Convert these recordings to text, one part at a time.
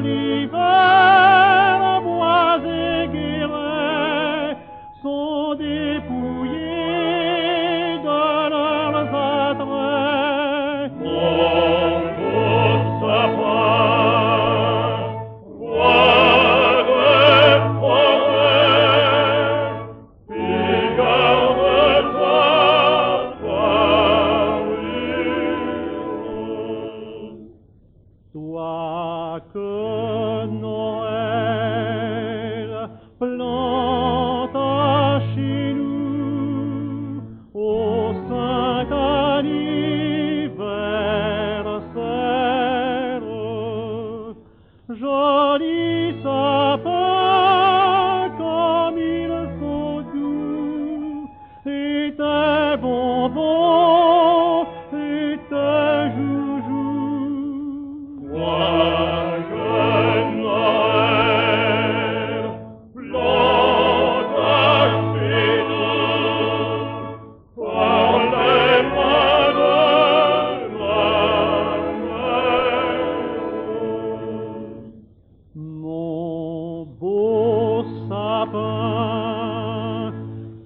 l'hiver, joli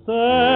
sapin,